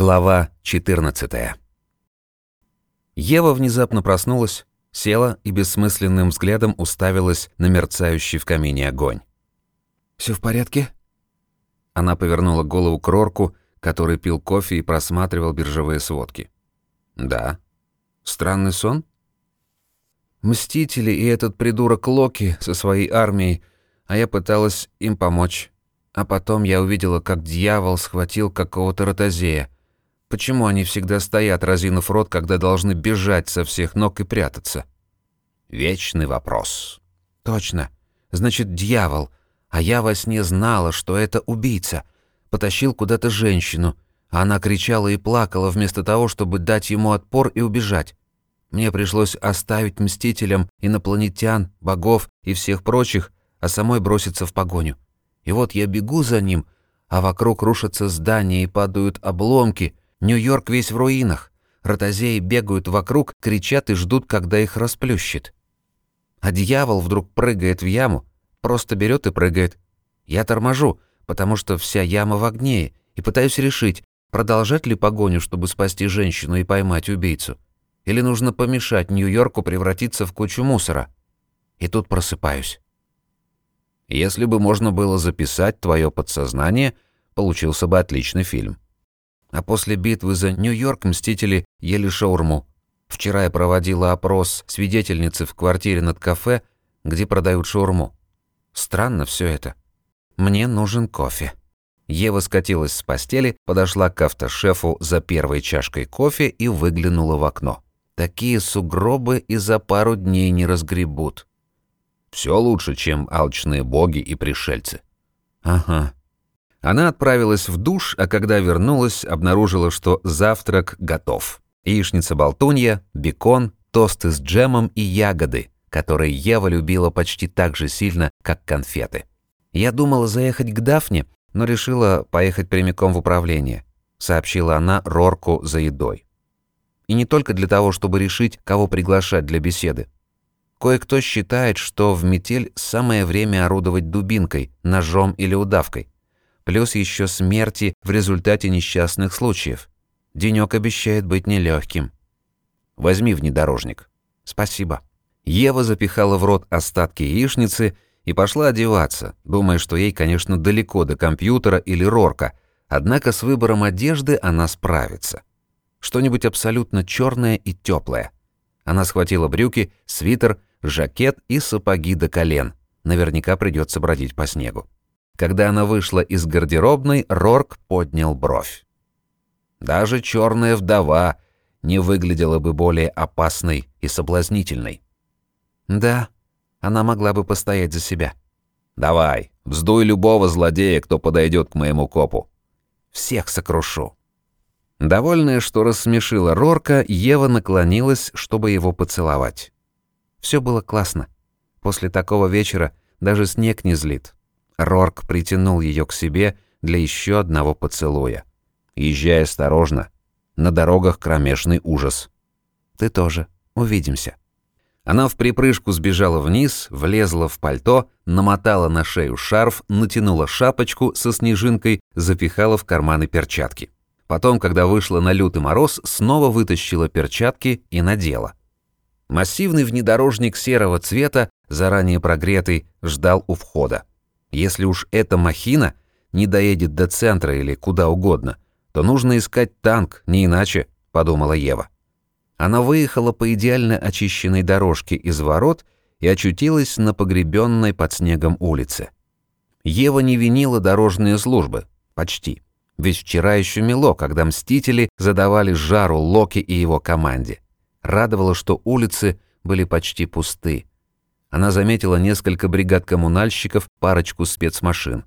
Глава 14. Ева внезапно проснулась, села и бессмысленным взглядом уставилась на мерцающий в камине огонь. Все в порядке?» Она повернула голову к Рорку, который пил кофе и просматривал биржевые сводки. «Да. Странный сон?» «Мстители и этот придурок Локи со своей армией, а я пыталась им помочь. А потом я увидела, как дьявол схватил какого-то ротозея. Почему они всегда стоят, разинув рот, когда должны бежать со всех ног и прятаться? Вечный вопрос. Точно. Значит, дьявол. А я во сне знала, что это убийца. Потащил куда-то женщину. Она кричала и плакала вместо того, чтобы дать ему отпор и убежать. Мне пришлось оставить мстителям инопланетян, богов и всех прочих, а самой броситься в погоню. И вот я бегу за ним, а вокруг рушатся здания и падают обломки, Нью-Йорк весь в руинах. Ротозеи бегают вокруг, кричат и ждут, когда их расплющит. А дьявол вдруг прыгает в яму, просто берет и прыгает. Я торможу, потому что вся яма в огне, и пытаюсь решить, продолжать ли погоню, чтобы спасти женщину и поймать убийцу. Или нужно помешать Нью-Йорку превратиться в кучу мусора. И тут просыпаюсь. Если бы можно было записать твое подсознание, получился бы отличный фильм. А после битвы за Нью-Йорк мстители ели шаурму. Вчера я проводила опрос свидетельницы в квартире над кафе, где продают шаурму. Странно все это. Мне нужен кофе. Ева скатилась с постели, подошла к автошефу за первой чашкой кофе и выглянула в окно. Такие сугробы и за пару дней не разгребут. Все лучше, чем алчные боги и пришельцы. Ага, она отправилась в душ, а когда вернулась, обнаружила, что завтрак готов. Яичница-болтунья, бекон, тосты с джемом и ягоды, которые Ева любила почти так же сильно, как конфеты. «Я думала заехать к Дафне, но решила поехать прямиком в управление», сообщила она Рорку за едой. И не только для того, чтобы решить, кого приглашать для беседы. Кое-кто считает, что в метель самое время орудовать дубинкой, ножом или удавкой плюс еще смерти в результате несчастных случаев. Денек обещает быть нелегким. Возьми внедорожник. Спасибо. Ева запихала в рот остатки яичницы и пошла одеваться, думая, что ей, конечно, далеко до компьютера или рорка, однако с выбором одежды она справится. Что-нибудь абсолютно черное и теплое. Она схватила брюки, свитер, жакет и сапоги до колен. Наверняка придется бродить по снегу. Когда она вышла из гардеробной, Рорк поднял бровь. Даже черная вдова не выглядела бы более опасной и соблазнительной. Да, она могла бы постоять за себя. Давай, вздуй любого злодея, кто подойдет к моему копу. Всех сокрушу. Довольная, что рассмешила Рорка, Ева наклонилась, чтобы его поцеловать. Все было классно. После такого вечера даже снег не злит. Рорк притянул ее к себе для еще одного поцелуя. «Езжай осторожно. На дорогах кромешный ужас». «Ты тоже. Увидимся». Она в припрыжку сбежала вниз, влезла в пальто, намотала на шею шарф, натянула шапочку со снежинкой, запихала в карманы перчатки. Потом, когда вышла на лютый мороз, снова вытащила перчатки и надела. Массивный внедорожник серого цвета, заранее прогретый, ждал у входа. Если уж эта махина не доедет до центра или куда угодно, то нужно искать танк, не иначе, подумала Ева. Она выехала по идеально очищенной дорожке из ворот и очутилась на погребенной под снегом улице. Ева не винила дорожные службы, почти. Ведь вчера еще мело, когда мстители задавали жару Локи и его команде. Радовало, что улицы были почти пусты. Она заметила несколько бригад коммунальщиков, парочку спецмашин.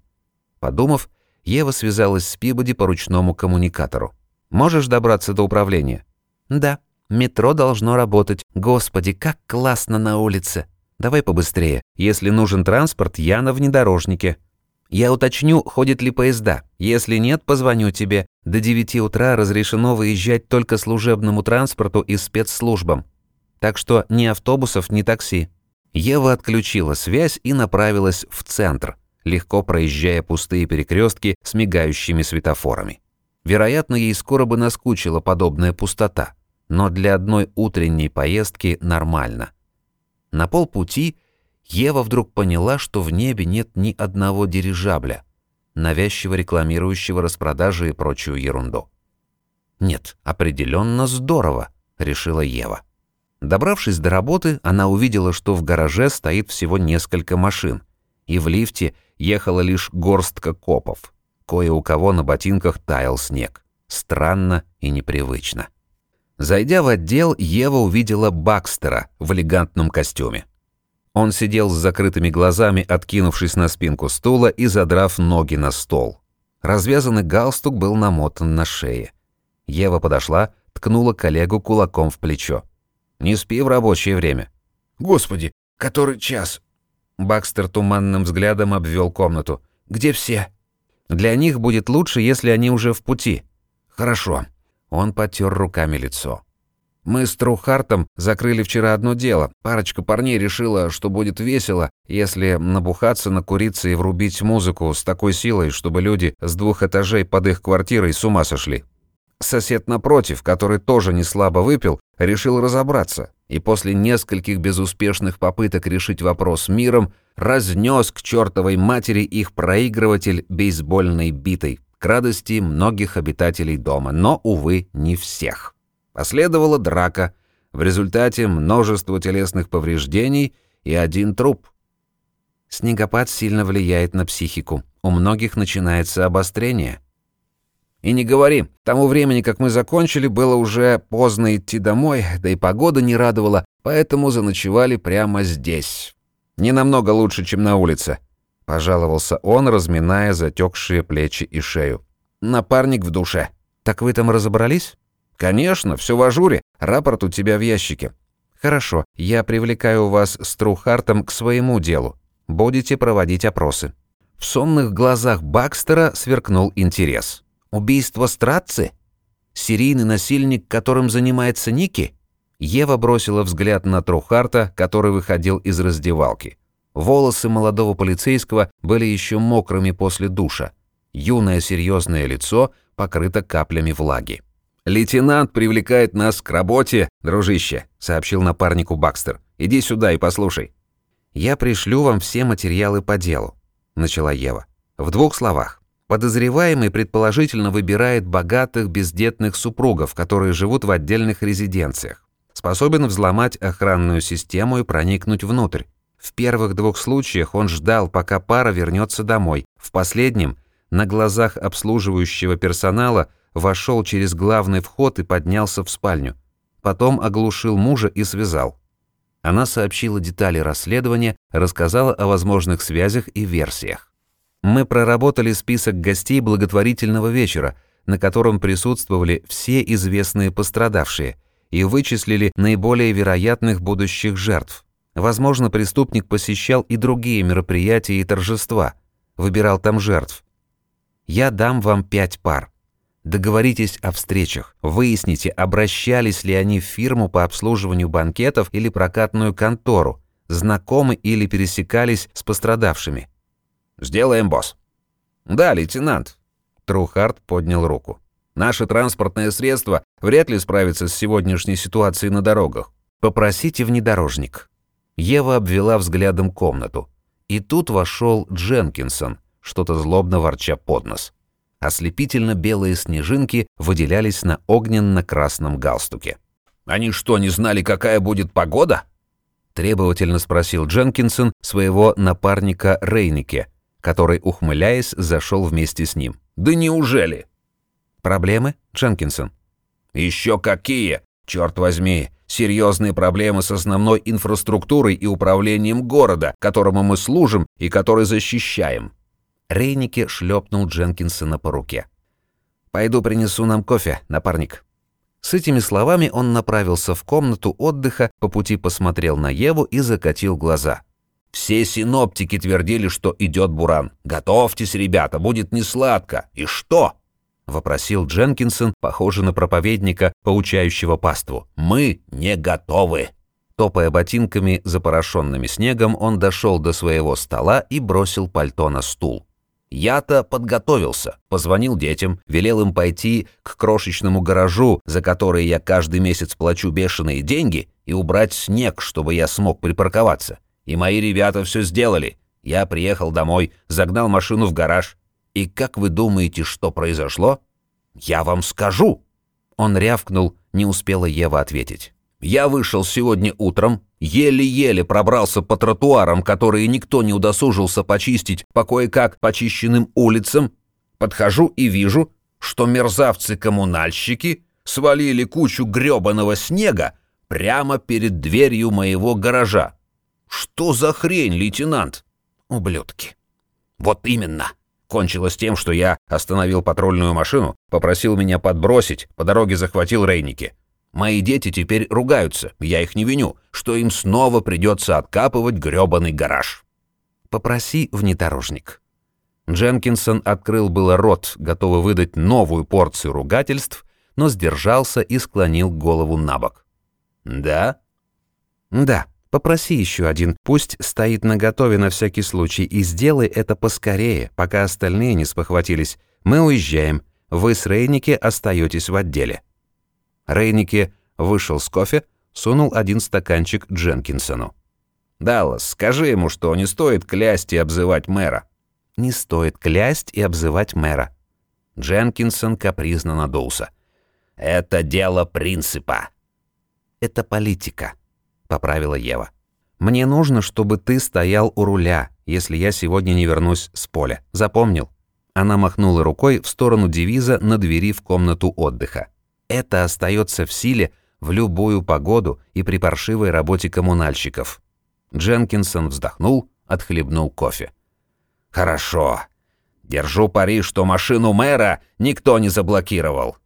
Подумав, Ева связалась с Пибоди по ручному коммуникатору. «Можешь добраться до управления?» «Да, метро должно работать. Господи, как классно на улице!» «Давай побыстрее. Если нужен транспорт, я на внедорожнике». «Я уточню, ходят ли поезда. Если нет, позвоню тебе. До 9 утра разрешено выезжать только служебному транспорту и спецслужбам. Так что ни автобусов, ни такси». Ева отключила связь и направилась в центр, легко проезжая пустые перекрестки с мигающими светофорами. Вероятно, ей скоро бы наскучила подобная пустота, но для одной утренней поездки нормально. На полпути Ева вдруг поняла, что в небе нет ни одного дирижабля, навязчиво рекламирующего распродажи и прочую ерунду. «Нет, определенно здорово», — решила Ева. Добравшись до работы, она увидела, что в гараже стоит всего несколько машин, и в лифте ехала лишь горстка копов. Кое у кого на ботинках таял снег. Странно и непривычно. Зайдя в отдел, Ева увидела Бакстера в элегантном костюме. Он сидел с закрытыми глазами, откинувшись на спинку стула и задрав ноги на стол. Развязанный галстук был намотан на шее. Ева подошла, ткнула коллегу кулаком в плечо. «Не спи в рабочее время». «Господи, который час?» Бакстер туманным взглядом обвел комнату. «Где все?» «Для них будет лучше, если они уже в пути». «Хорошо». Он потер руками лицо. Мы с Трухартом закрыли вчера одно дело. Парочка парней решила, что будет весело, если набухаться, накуриться и врубить музыку с такой силой, чтобы люди с двух этажей под их квартирой с ума сошли. Сосед напротив, который тоже не слабо выпил, решил разобраться, и после нескольких безуспешных попыток решить вопрос миром, разнес к чертовой матери их проигрыватель бейсбольной битой, к радости многих обитателей дома, но, увы, не всех. Последовала драка, в результате множество телесных повреждений и один труп. Снегопад сильно влияет на психику. У многих начинается обострение. И не говори, к тому времени, как мы закончили, было уже поздно идти домой, да и погода не радовала, поэтому заночевали прямо здесь. Не намного лучше, чем на улице, пожаловался он, разминая затекшие плечи и шею. Напарник в душе. Так вы там разобрались? «Конечно, все в ажуре. Рапорт у тебя в ящике». «Хорошо, я привлекаю вас с Трухартом к своему делу. Будете проводить опросы». В сонных глазах Бакстера сверкнул интерес. «Убийство Стратцы? Серийный насильник, которым занимается Ники?» Ева бросила взгляд на Трухарта, который выходил из раздевалки. Волосы молодого полицейского были еще мокрыми после душа. Юное серьезное лицо покрыто каплями влаги. «Лейтенант привлекает нас к работе, дружище», — сообщил напарнику Бакстер. «Иди сюда и послушай». «Я пришлю вам все материалы по делу», — начала Ева. «В двух словах. Подозреваемый предположительно выбирает богатых бездетных супругов, которые живут в отдельных резиденциях. Способен взломать охранную систему и проникнуть внутрь. В первых двух случаях он ждал, пока пара вернется домой. В последнем, на глазах обслуживающего персонала, вошел через главный вход и поднялся в спальню. Потом оглушил мужа и связал. Она сообщила детали расследования, рассказала о возможных связях и версиях. Мы проработали список гостей благотворительного вечера, на котором присутствовали все известные пострадавшие, и вычислили наиболее вероятных будущих жертв. Возможно, преступник посещал и другие мероприятия и торжества, выбирал там жертв. Я дам вам пять пар. Договоритесь о встречах, выясните, обращались ли они в фирму по обслуживанию банкетов или прокатную контору, знакомы или пересекались с пострадавшими. «Сделаем, босс». «Да, лейтенант». Трухард поднял руку. «Наше транспортное средство вряд ли справится с сегодняшней ситуацией на дорогах. Попросите внедорожник». Ева обвела взглядом комнату. И тут вошел Дженкинсон, что-то злобно ворча под нос. Ослепительно-белые снежинки выделялись на огненно-красном галстуке. «Они что, не знали, какая будет погода?» Требовательно спросил Дженкинсон своего напарника Рейнике, который, ухмыляясь, зашел вместе с ним. «Да неужели?» «Проблемы, Дженкинсон?» «Еще какие! Черт возьми! Серьезные проблемы с основной инфраструктурой и управлением города, которому мы служим и который защищаем. Рейнике шлепнул Дженкинсона по руке. «Пойду принесу нам кофе, напарник». С этими словами он направился в комнату отдыха, по пути посмотрел на Еву и закатил глаза. «Все синоптики твердили, что идет буран. Готовьтесь, ребята, будет несладко. И что?» — вопросил Дженкинсон, похожий на проповедника, поучающего паству. «Мы не готовы». Топая ботинками, запорошенными снегом, он дошел до своего стола и бросил пальто на стул. Я-то подготовился, позвонил детям, велел им пойти к крошечному гаражу, за который я каждый месяц плачу бешеные деньги, и убрать снег, чтобы я смог припарковаться. И мои ребята все сделали. Я приехал домой, загнал машину в гараж. И как вы думаете, что произошло? Я вам скажу. Он рявкнул, не успела Ева ответить. Я вышел сегодня утром, еле-еле пробрался по тротуарам, которые никто не удосужился почистить по кое-как почищенным улицам. Подхожу и вижу, что мерзавцы-коммунальщики свалили кучу грёбаного снега прямо перед дверью моего гаража. Что за хрень, лейтенант? Ублюдки. Вот именно. Кончилось тем, что я остановил патрульную машину, попросил меня подбросить, по дороге захватил рейники. Мои дети теперь ругаются, я их не виню, что им снова придется откапывать грёбаный гараж. Попроси внедорожник. Дженкинсон открыл было рот, готовый выдать новую порцию ругательств, но сдержался и склонил голову на бок. «Да?» «Да, попроси еще один, пусть стоит наготове на всякий случай, и сделай это поскорее, пока остальные не спохватились. Мы уезжаем, вы с Рейники остаетесь в отделе». Рейнике вышел с кофе, сунул один стаканчик Дженкинсону. «Даллас, скажи ему, что не стоит клясть и обзывать мэра». «Не стоит клясть и обзывать мэра». Дженкинсон капризно надулся. «Это дело принципа». «Это политика», — поправила Ева. «Мне нужно, чтобы ты стоял у руля, если я сегодня не вернусь с поля. Запомнил?» Она махнула рукой в сторону девиза на двери в комнату отдыха. Это остается в силе в любую погоду и при паршивой работе коммунальщиков. Дженкинсон вздохнул, отхлебнул кофе. «Хорошо. Держу пари, что машину мэра никто не заблокировал».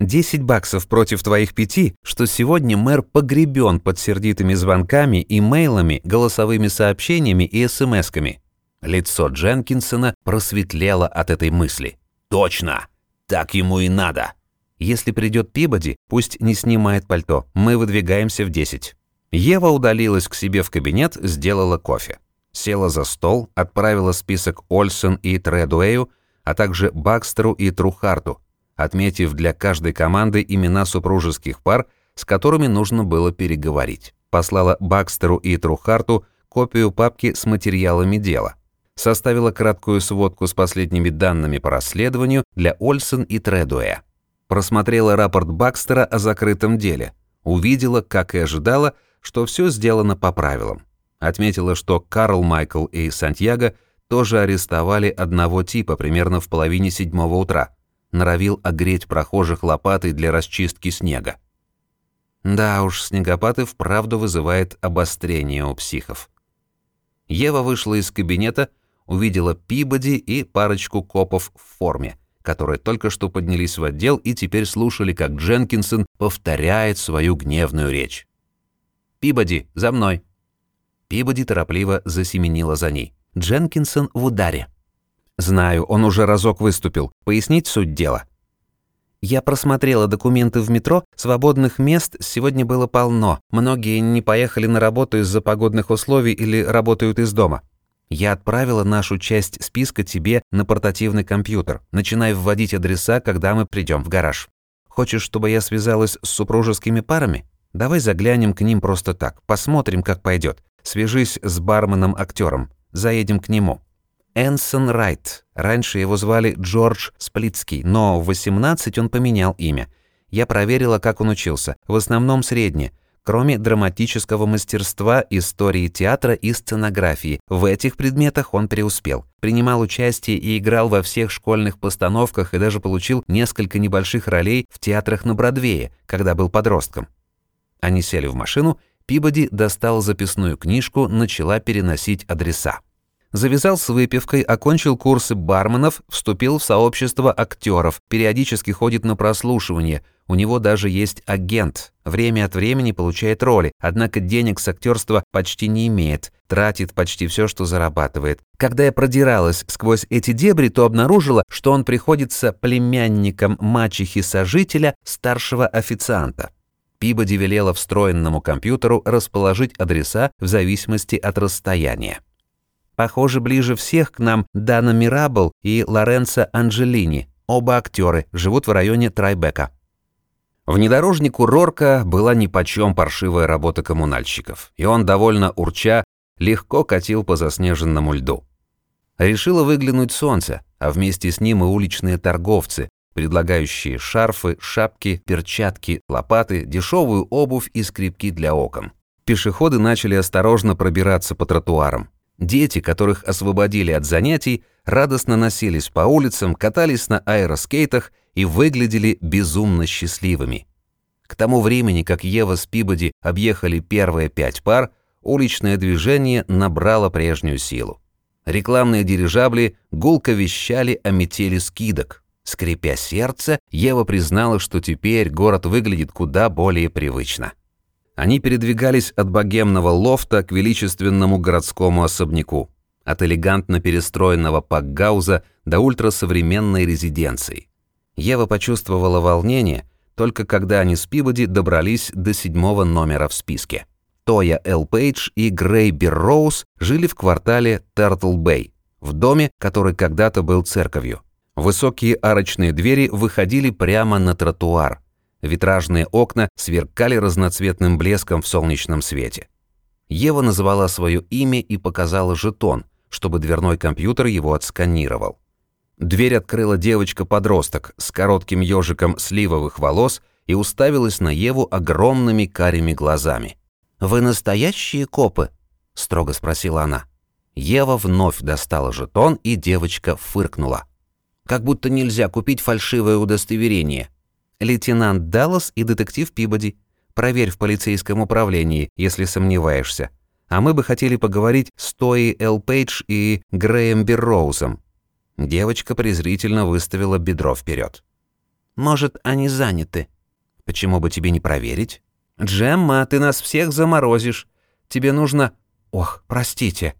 «Десять баксов против твоих пяти, что сегодня мэр погребен под сердитыми звонками, имейлами, голосовыми сообщениями и смс-ками». Лицо Дженкинсона просветлело от этой мысли. «Точно! Так ему и надо!» Если придет Пибоди, пусть не снимает пальто. Мы выдвигаемся в 10. Ева удалилась к себе в кабинет, сделала кофе. Села за стол, отправила список Ольсен и Тредуэю, а также Бакстеру и Трухарту, отметив для каждой команды имена супружеских пар, с которыми нужно было переговорить. Послала Бакстеру и Трухарту копию папки с материалами дела. Составила краткую сводку с последними данными по расследованию для Ольсен и Тредуэя просмотрела рапорт Бакстера о закрытом деле, увидела, как и ожидала, что все сделано по правилам. Отметила, что Карл Майкл и Сантьяго тоже арестовали одного типа примерно в половине седьмого утра. Норовил огреть прохожих лопатой для расчистки снега. Да уж, снегопад и вправду вызывает обострение у психов. Ева вышла из кабинета, увидела Пибоди и парочку копов в форме которые только что поднялись в отдел и теперь слушали, как Дженкинсон повторяет свою гневную речь. «Пибоди, за мной!» Пибоди торопливо засеменила за ней. Дженкинсон в ударе. «Знаю, он уже разок выступил. Пояснить суть дела?» Я просмотрела документы в метро, свободных мест сегодня было полно. Многие не поехали на работу из-за погодных условий или работают из дома. Я отправила нашу часть списка тебе на портативный компьютер. Начинай вводить адреса, когда мы придем в гараж. Хочешь, чтобы я связалась с супружескими парами? Давай заглянем к ним просто так, посмотрим, как пойдет. Свяжись с барменом-актером. Заедем к нему. Энсон Райт. Раньше его звали Джордж Сплитский, но в 18 он поменял имя. Я проверила, как он учился. В основном среднее. Кроме драматического мастерства, истории театра и сценографии, в этих предметах он преуспел. Принимал участие и играл во всех школьных постановках и даже получил несколько небольших ролей в театрах на Бродвее, когда был подростком. Они сели в машину, Пибоди достал записную книжку, начала переносить адреса. Завязал с выпивкой, окончил курсы барменов, вступил в сообщество актеров, периодически ходит на прослушивание. У него даже есть агент. Время от времени получает роли, однако денег с актерства почти не имеет, тратит почти все, что зарабатывает. Когда я продиралась сквозь эти дебри, то обнаружила, что он приходится племянником мачехи-сожителя, старшего официанта. Пибоди велела встроенному компьютеру расположить адреса в зависимости от расстояния. Похоже, ближе всех к нам Дана Мирабл и Лоренцо Анджелини. Оба актеры живут в районе Трайбека. Внедорожнику Рорка была нипочем паршивая работа коммунальщиков, и он, довольно урча, легко катил по заснеженному льду. Решило выглянуть солнце, а вместе с ним и уличные торговцы, предлагающие шарфы, шапки, перчатки, лопаты, дешевую обувь и скрипки для окон. Пешеходы начали осторожно пробираться по тротуарам. Дети, которых освободили от занятий, радостно носились по улицам, катались на аэроскейтах и выглядели безумно счастливыми. К тому времени, как Ева с Пибоди объехали первые пять пар, уличное движение набрало прежнюю силу. Рекламные дирижабли гулко вещали о метели скидок. Скрипя сердце, Ева признала, что теперь город выглядит куда более привычно. Они передвигались от богемного лофта к величественному городскому особняку, от элегантно перестроенного пакгауза до ультрасовременной резиденции. Ева почувствовала волнение, только когда они с Пибоди добрались до седьмого номера в списке. Тоя Эл Пейдж и Грей Берроуз жили в квартале Тертл-Бэй, в доме, который когда-то был церковью. Высокие арочные двери выходили прямо на тротуар, Витражные окна сверкали разноцветным блеском в солнечном свете. Ева назвала свое имя и показала жетон, чтобы дверной компьютер его отсканировал. Дверь открыла девочка-подросток с коротким ежиком сливовых волос и уставилась на Еву огромными карими глазами. «Вы настоящие копы?» – строго спросила она. Ева вновь достала жетон, и девочка фыркнула. «Как будто нельзя купить фальшивое удостоверение», лейтенант Даллас и детектив Пибоди. Проверь в полицейском управлении, если сомневаешься. А мы бы хотели поговорить с Тои Эл Пейдж и Греем Берроузом». Девочка презрительно выставила бедро вперед. «Может, они заняты?» «Почему бы тебе не проверить?» «Джемма, ты нас всех заморозишь. Тебе нужно...» «Ох, простите».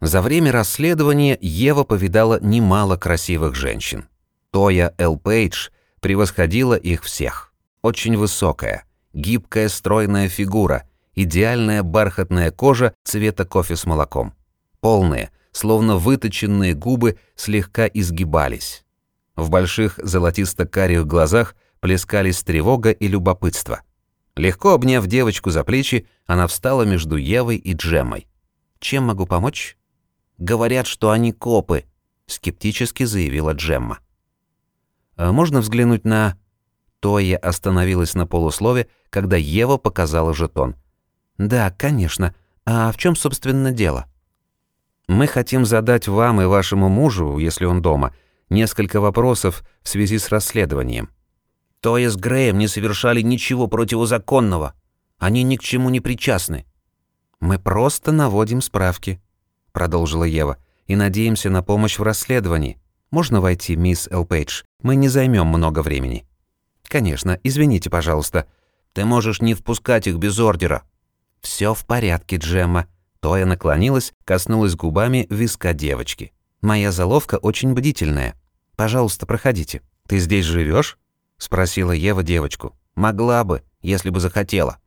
За время расследования Ева повидала немало красивых женщин. Тоя Эл Пейдж – превосходила их всех. Очень высокая, гибкая стройная фигура, идеальная бархатная кожа цвета кофе с молоком. Полные, словно выточенные губы слегка изгибались. В больших золотисто-карих глазах плескались тревога и любопытство. Легко обняв девочку за плечи, она встала между Евой и Джеммой. «Чем могу помочь?» «Говорят, что они копы», — скептически заявила Джемма. А можно взглянуть на...» Тоя остановилась на полуслове, когда Ева показала жетон. «Да, конечно. А в чем, собственно, дело?» «Мы хотим задать вам и вашему мужу, если он дома, несколько вопросов в связи с расследованием». «Тоя с Греем не совершали ничего противозаконного. Они ни к чему не причастны». «Мы просто наводим справки», — продолжила Ева, «и надеемся на помощь в расследовании. Можно войти, мисс Элпейдж? Мы не займем много времени». «Конечно, извините, пожалуйста. Ты можешь не впускать их без ордера». Все в порядке, Джемма». Тоя наклонилась, коснулась губами виска девочки. «Моя заловка очень бдительная. Пожалуйста, проходите. Ты здесь живешь? спросила Ева девочку. «Могла бы, если бы захотела».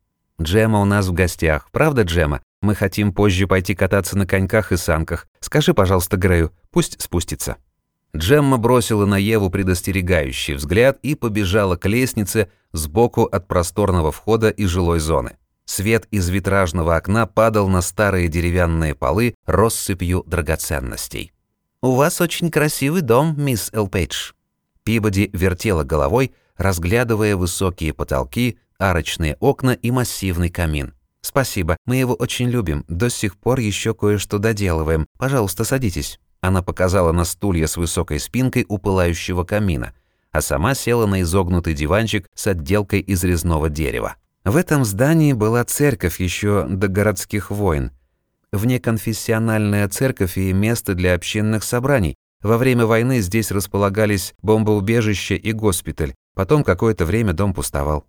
«Джема у нас в гостях, правда, Джема? Мы хотим позже пойти кататься на коньках и санках. Скажи, пожалуйста, Грею, пусть спустится». Джемма бросила на Еву предостерегающий взгляд и побежала к лестнице сбоку от просторного входа и жилой зоны. Свет из витражного окна падал на старые деревянные полы россыпью драгоценностей. «У вас очень красивый дом, мисс Элпейдж». Пибоди вертела головой, разглядывая высокие потолки, арочные окна и массивный камин. «Спасибо, мы его очень любим, до сих пор еще кое-что доделываем. Пожалуйста, садитесь». Она показала на стулья с высокой спинкой у пылающего камина, а сама села на изогнутый диванчик с отделкой из резного дерева. В этом здании была церковь еще до городских войн. Внеконфессиональная церковь и место для общинных собраний. Во время войны здесь располагались бомбоубежище и госпиталь. Потом какое-то время дом пустовал.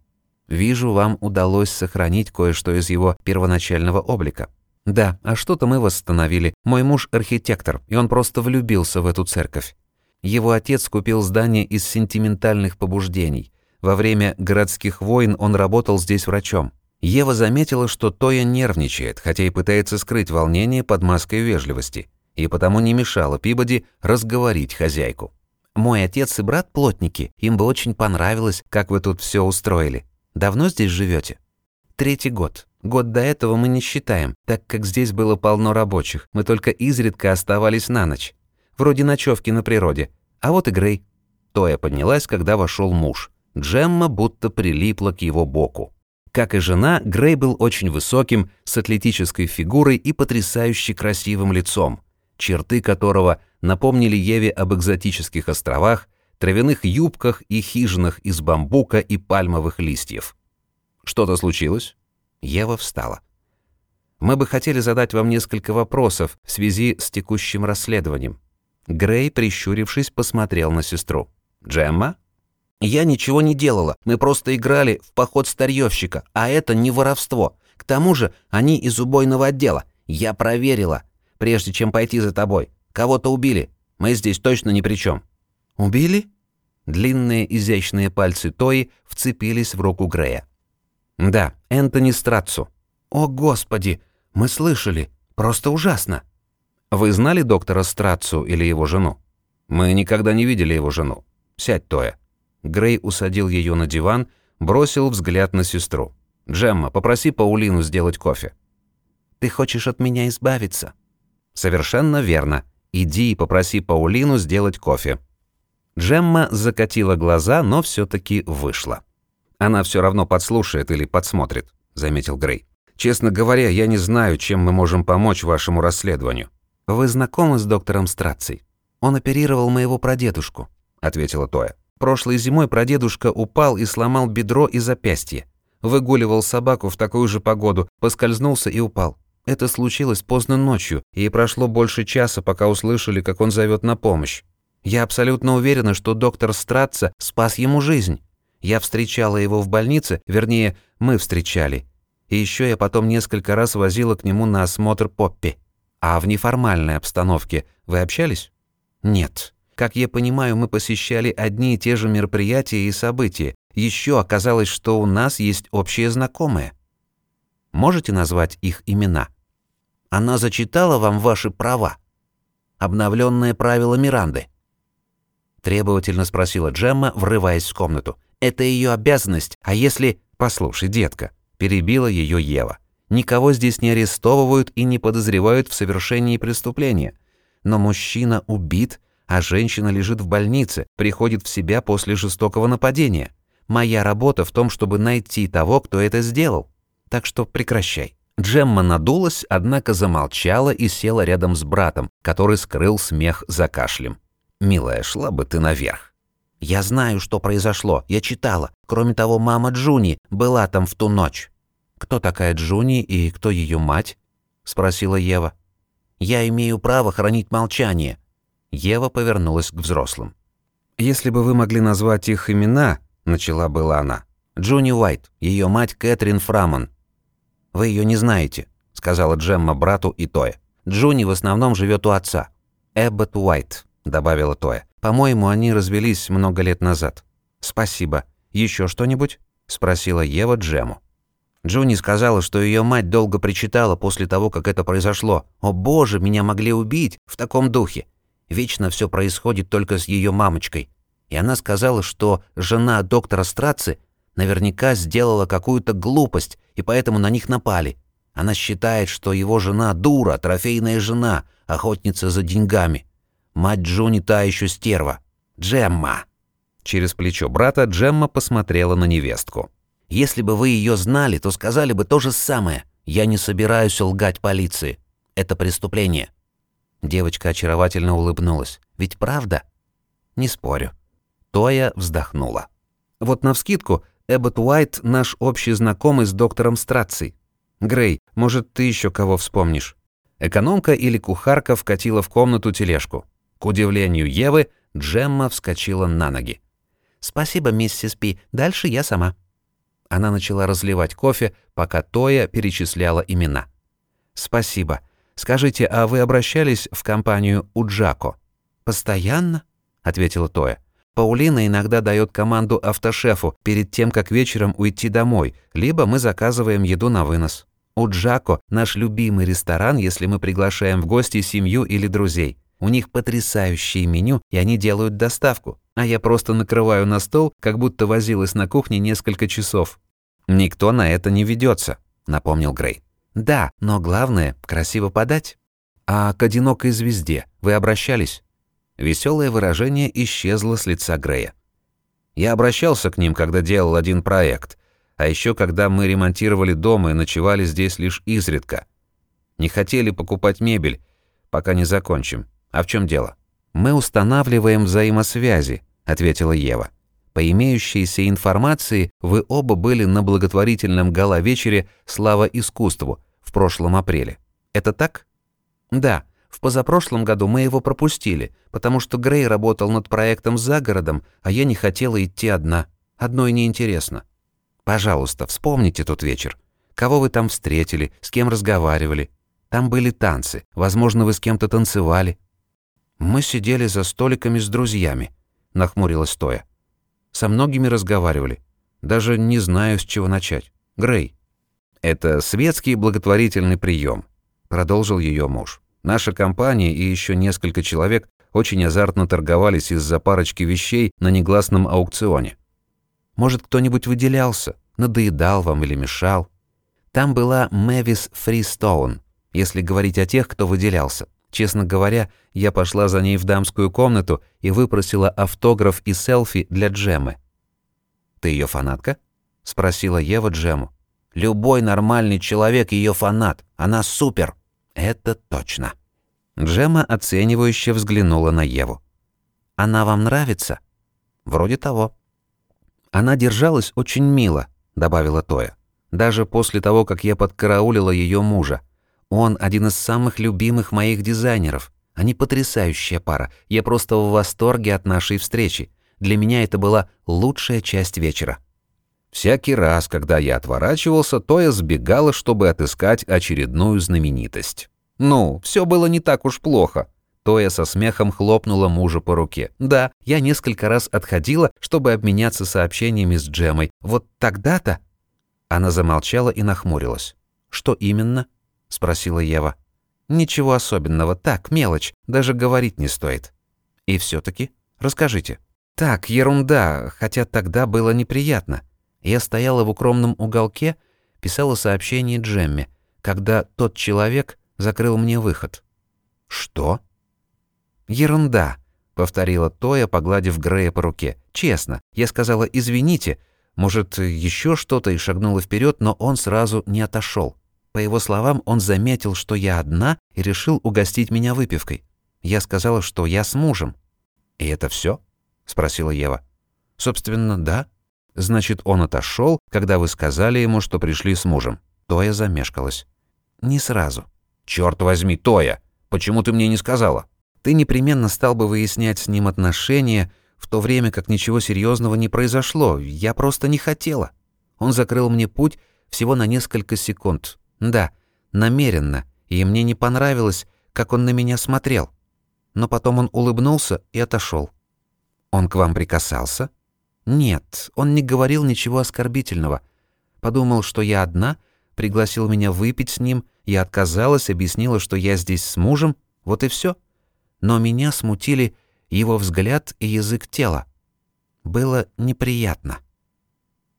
Вижу, вам удалось сохранить кое-что из его первоначального облика. Да, а что-то мы восстановили. Мой муж архитектор, и он просто влюбился в эту церковь. Его отец купил здание из сентиментальных побуждений. Во время городских войн он работал здесь врачом. Ева заметила, что Тоя нервничает, хотя и пытается скрыть волнение под маской вежливости. и потому не мешало Пибоди разговорить хозяйку. «Мой отец и брат плотники, им бы очень понравилось, как вы тут все устроили. Давно здесь живете? «Третий год. Год до этого мы не считаем, так как здесь было полно рабочих, мы только изредка оставались на ночь. Вроде ночевки на природе. А вот и Грей». Тоя поднялась, когда вошел муж. Джемма будто прилипла к его боку. Как и жена, Грей был очень высоким, с атлетической фигурой и потрясающе красивым лицом, черты которого напомнили Еве об экзотических островах, травяных юбках и хижинах из бамбука и пальмовых листьев. Что-то случилось? Ева встала. Мы бы хотели задать вам несколько вопросов в связи с текущим расследованием. Грей, прищурившись, посмотрел на сестру. Джемма? Я ничего не делала. Мы просто играли в поход старьевщика, а это не воровство. К тому же, они из убойного отдела. Я проверила, прежде чем пойти за тобой. Кого-то убили. Мы здесь точно ни при чем. Убили? Длинные изящные пальцы Тои вцепились в руку Грея. Да, Энтони Страцу. О, господи, мы слышали. Просто ужасно. Вы знали доктора Страцу или его жену? Мы никогда не видели его жену. Сядь, Тоя. Грей усадил ее на диван, бросил взгляд на сестру. «Джемма, попроси Паулину сделать кофе». «Ты хочешь от меня избавиться?» «Совершенно верно. Иди и попроси Паулину сделать кофе». Джемма закатила глаза, но все таки вышла. «Она все равно подслушает или подсмотрит», — заметил Грей. «Честно говоря, я не знаю, чем мы можем помочь вашему расследованию». «Вы знакомы с доктором Страцей? Он оперировал моего прадедушку», — ответила Тоя. «Прошлой зимой прадедушка упал и сломал бедро и запястье. Выгуливал собаку в такую же погоду, поскользнулся и упал. Это случилось поздно ночью, и прошло больше часа, пока услышали, как он зовет на помощь. Я абсолютно уверена, что доктор Стратца спас ему жизнь. Я встречала его в больнице, вернее, мы встречали. И еще я потом несколько раз возила к нему на осмотр Поппи. А в неформальной обстановке вы общались? Нет. Как я понимаю, мы посещали одни и те же мероприятия и события. Еще оказалось, что у нас есть общие знакомые. Можете назвать их имена? Она зачитала вам ваши права. Обновленные правила Миранды. Требовательно спросила Джемма, врываясь в комнату. Это ее обязанность, а если... Послушай, детка, перебила ее Ева. Никого здесь не арестовывают и не подозревают в совершении преступления. Но мужчина убит, а женщина лежит в больнице, приходит в себя после жестокого нападения. Моя работа в том, чтобы найти того, кто это сделал. Так что прекращай. Джемма надулась, однако замолчала и села рядом с братом, который скрыл смех за кашлем. «Милая, шла бы ты наверх». «Я знаю, что произошло. Я читала. Кроме того, мама Джуни была там в ту ночь». «Кто такая Джуни и кто ее мать?» — спросила Ева. «Я имею право хранить молчание». Ева повернулась к взрослым. «Если бы вы могли назвать их имена», — начала была она. «Джуни Уайт, ее мать Кэтрин Фраман». «Вы ее не знаете», — сказала Джемма брату и Тоя. «Джуни в основном живет у отца». «Эббот Уайт», — добавила Тоя. По-моему, они развелись много лет назад. Спасибо. Еще что-нибудь? спросила Ева Джему. Джуни сказала, что ее мать долго причитала после того, как это произошло. О боже, меня могли убить в таком духе. Вечно все происходит только с ее мамочкой. И она сказала, что жена доктора Страци наверняка сделала какую-то глупость, и поэтому на них напали. Она считает, что его жена дура, трофейная жена, охотница за деньгами. Мать Джуни та еще стерва. Джемма!» Через плечо брата Джемма посмотрела на невестку. «Если бы вы ее знали, то сказали бы то же самое. Я не собираюсь лгать полиции. Это преступление». Девочка очаровательно улыбнулась. «Ведь правда?» «Не спорю». Тоя вздохнула. «Вот навскидку, Эббот Уайт наш общий знакомый с доктором Страцей. Грей, может, ты еще кого вспомнишь?» Экономка или кухарка вкатила в комнату тележку. К удивлению Евы, Джемма вскочила на ноги. «Спасибо, миссис Пи, дальше я сама». Она начала разливать кофе, пока Тоя перечисляла имена. «Спасибо. Скажите, а вы обращались в компанию Уджако?» «Постоянно?» — ответила Тоя. «Паулина иногда дает команду автошефу перед тем, как вечером уйти домой, либо мы заказываем еду на вынос. У Джако наш любимый ресторан, если мы приглашаем в гости семью или друзей. У них потрясающее меню, и они делают доставку. А я просто накрываю на стол, как будто возилась на кухне несколько часов. Никто на это не ведется, напомнил Грей. Да, но главное красиво подать. А к одинокой звезде вы обращались? Веселое выражение исчезло с лица Грея. Я обращался к ним, когда делал один проект, а еще когда мы ремонтировали дом и ночевали здесь лишь изредка. Не хотели покупать мебель, пока не закончим. А в чем дело? Мы устанавливаем взаимосвязи, ответила Ева. По имеющейся информации, вы оба были на благотворительном гала-вечере «Слава искусству» в прошлом апреле. Это так? Да. В позапрошлом году мы его пропустили, потому что Грей работал над проектом за городом, а я не хотела идти одна. Одной неинтересно. Пожалуйста, вспомните тот вечер. Кого вы там встретили, с кем разговаривали? Там были танцы. Возможно, вы с кем-то танцевали. Мы сидели за столиками с друзьями, нахмурилась Тоя. Со многими разговаривали. Даже не знаю, с чего начать. Грей. Это светский благотворительный прием, продолжил ее муж. Наша компания и еще несколько человек очень азартно торговались из-за парочки вещей на негласном аукционе. Может, кто-нибудь выделялся, надоедал вам или мешал? Там была Мэвис Фристоун, если говорить о тех, кто выделялся. Честно говоря, я пошла за ней в дамскую комнату и выпросила автограф и селфи для Джемы. «Ты ее фанатка?» — спросила Ева Джему. «Любой нормальный человек ее фанат. Она супер!» «Это точно». Джема оценивающе взглянула на Еву. «Она вам нравится?» «Вроде того». «Она держалась очень мило», — добавила Тоя. «Даже после того, как я подкараулила ее мужа. Он один из самых любимых моих дизайнеров. Они потрясающая пара. Я просто в восторге от нашей встречи. Для меня это была лучшая часть вечера. Всякий раз, когда я отворачивался, то я сбегала, чтобы отыскать очередную знаменитость. Ну, все было не так уж плохо. Тоя со смехом хлопнула мужа по руке. «Да, я несколько раз отходила, чтобы обменяться сообщениями с Джемой. Вот тогда-то...» Она замолчала и нахмурилась. «Что именно?» — спросила Ева. «Ничего особенного, так, мелочь, даже говорить не стоит». «И все таки расскажите». «Так, ерунда, хотя тогда было неприятно. Я стояла в укромном уголке, писала сообщение Джемме, когда тот человек закрыл мне выход». «Что?» «Ерунда», — повторила Тоя, погладив Грея по руке. «Честно, я сказала «извините», может, еще что-то и шагнула вперед, но он сразу не отошел. По его словам, он заметил, что я одна и решил угостить меня выпивкой. Я сказала, что я с мужем. «И это все? спросила Ева. «Собственно, да. Значит, он отошел, когда вы сказали ему, что пришли с мужем». Тоя замешкалась. «Не сразу». «Черт возьми, Тоя! Почему ты мне не сказала?» «Ты непременно стал бы выяснять с ним отношения, в то время как ничего серьезного не произошло. Я просто не хотела. Он закрыл мне путь всего на несколько секунд, да, намеренно, и мне не понравилось, как он на меня смотрел. Но потом он улыбнулся и отошел. Он к вам прикасался? Нет, он не говорил ничего оскорбительного. Подумал, что я одна, пригласил меня выпить с ним, я отказалась, объяснила, что я здесь с мужем, вот и все. Но меня смутили его взгляд и язык тела. Было неприятно.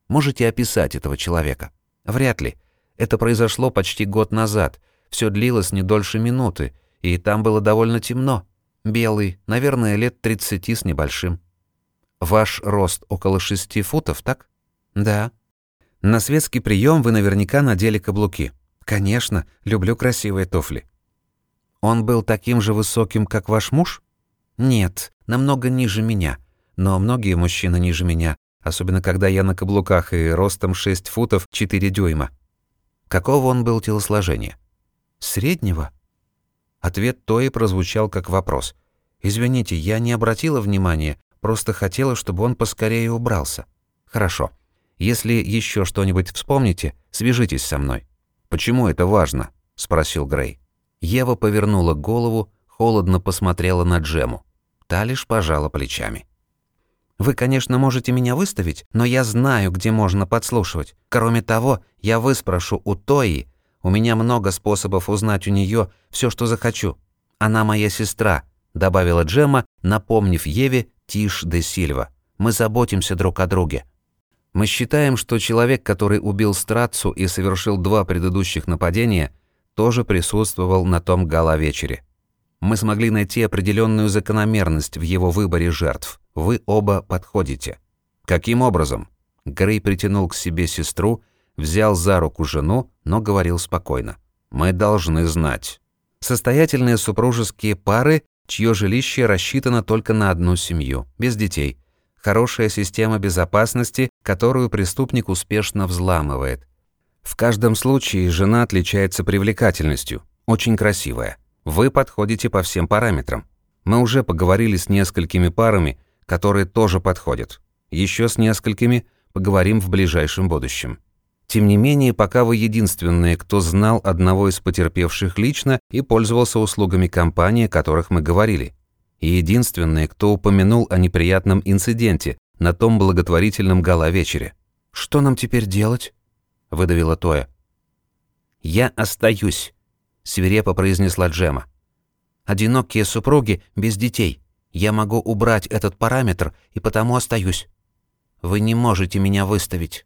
Можете описать этого человека? Вряд ли. Это произошло почти год назад. Все длилось не дольше минуты, и там было довольно темно. Белый, наверное, лет 30 с небольшим. Ваш рост около шести футов, так? Да. На светский прием вы наверняка надели каблуки. Конечно, люблю красивые туфли. Он был таким же высоким, как ваш муж? Нет, намного ниже меня. Но многие мужчины ниже меня, особенно когда я на каблуках и ростом 6 футов 4 дюйма. Какого он был телосложения? Среднего? Ответ Тои прозвучал как вопрос. «Извините, я не обратила внимания, просто хотела, чтобы он поскорее убрался». «Хорошо. Если еще что-нибудь вспомните, свяжитесь со мной». «Почему это важно?» — спросил Грей. Ева повернула голову, холодно посмотрела на Джему. Та лишь пожала плечами. Вы, конечно, можете меня выставить, но я знаю, где можно подслушивать. Кроме того, я выспрошу у Тои, У меня много способов узнать у нее все, что захочу. Она моя сестра», — добавила Джемма, напомнив Еве Тиш де Сильва. «Мы заботимся друг о друге». Мы считаем, что человек, который убил Страцу и совершил два предыдущих нападения, тоже присутствовал на том гала-вечере. Мы смогли найти определенную закономерность в его выборе жертв. Вы оба подходите. Каким образом? Грей притянул к себе сестру, взял за руку жену, но говорил спокойно. Мы должны знать. Состоятельные супружеские пары, чье жилище рассчитано только на одну семью, без детей – хорошая система безопасности, которую преступник успешно взламывает. В каждом случае жена отличается привлекательностью, очень красивая. Вы подходите по всем параметрам. Мы уже поговорили с несколькими парами, которые тоже подходят. Еще с несколькими поговорим в ближайшем будущем. Тем не менее, пока вы единственные, кто знал одного из потерпевших лично и пользовался услугами компании, о которых мы говорили и единственные, кто упомянул о неприятном инциденте на том благотворительном гала-вечере. «Что нам теперь делать?» — выдавила Тоя. «Я остаюсь», — свирепо произнесла Джема. «Одинокие супруги без детей. Я могу убрать этот параметр и потому остаюсь. Вы не можете меня выставить».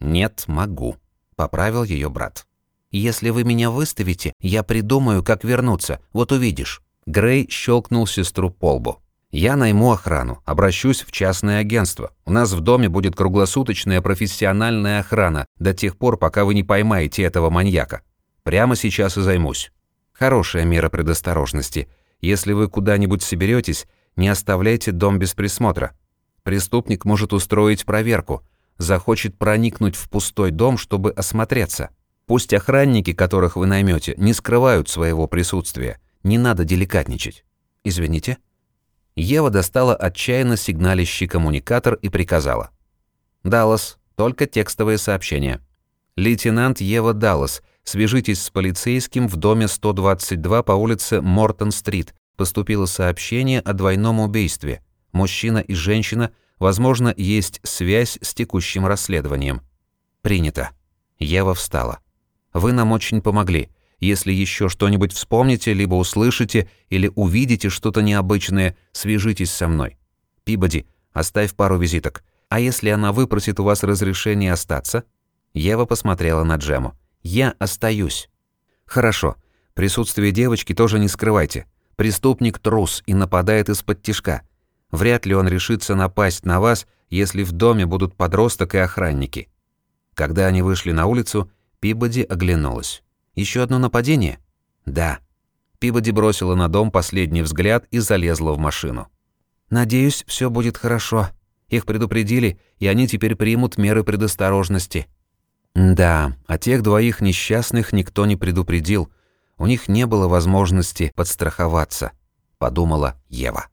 «Нет, могу», — поправил ее брат. «Если вы меня выставите, я придумаю, как вернуться, вот увидишь». Грей щелкнул сестру по лбу. «Я найму охрану, обращусь в частное агентство. У нас в доме будет круглосуточная профессиональная охрана до тех пор, пока вы не поймаете этого маньяка. Прямо сейчас и займусь». Хорошая мера предосторожности. Если вы куда-нибудь соберетесь, не оставляйте дом без присмотра. Преступник может устроить проверку, захочет проникнуть в пустой дом, чтобы осмотреться. Пусть охранники, которых вы наймете, не скрывают своего присутствия. Не надо деликатничать. Извините. Ева достала отчаянно сигналищий коммуникатор и приказала. «Даллас, только текстовые сообщения. Лейтенант Ева Даллас, свяжитесь с полицейским в доме 122 по улице Мортон-стрит. Поступило сообщение о двойном убийстве. Мужчина и женщина, возможно, есть связь с текущим расследованием». «Принято». Ева встала. «Вы нам очень помогли. Если еще что-нибудь вспомните, либо услышите, или увидите что-то необычное, свяжитесь со мной. Пибоди, оставь пару визиток. А если она выпросит у вас разрешение остаться? Ева посмотрела на Джему. Я остаюсь. Хорошо. Присутствие девочки тоже не скрывайте. Преступник трус и нападает из-под тишка. Вряд ли он решится напасть на вас, если в доме будут подросток и охранники. Когда они вышли на улицу, Пибоди оглянулась. Еще одно нападение? Да. Пибоди бросила на дом последний взгляд и залезла в машину. Надеюсь, все будет хорошо. Их предупредили, и они теперь примут меры предосторожности. Да, а тех двоих несчастных никто не предупредил. У них не было возможности подстраховаться, подумала Ева.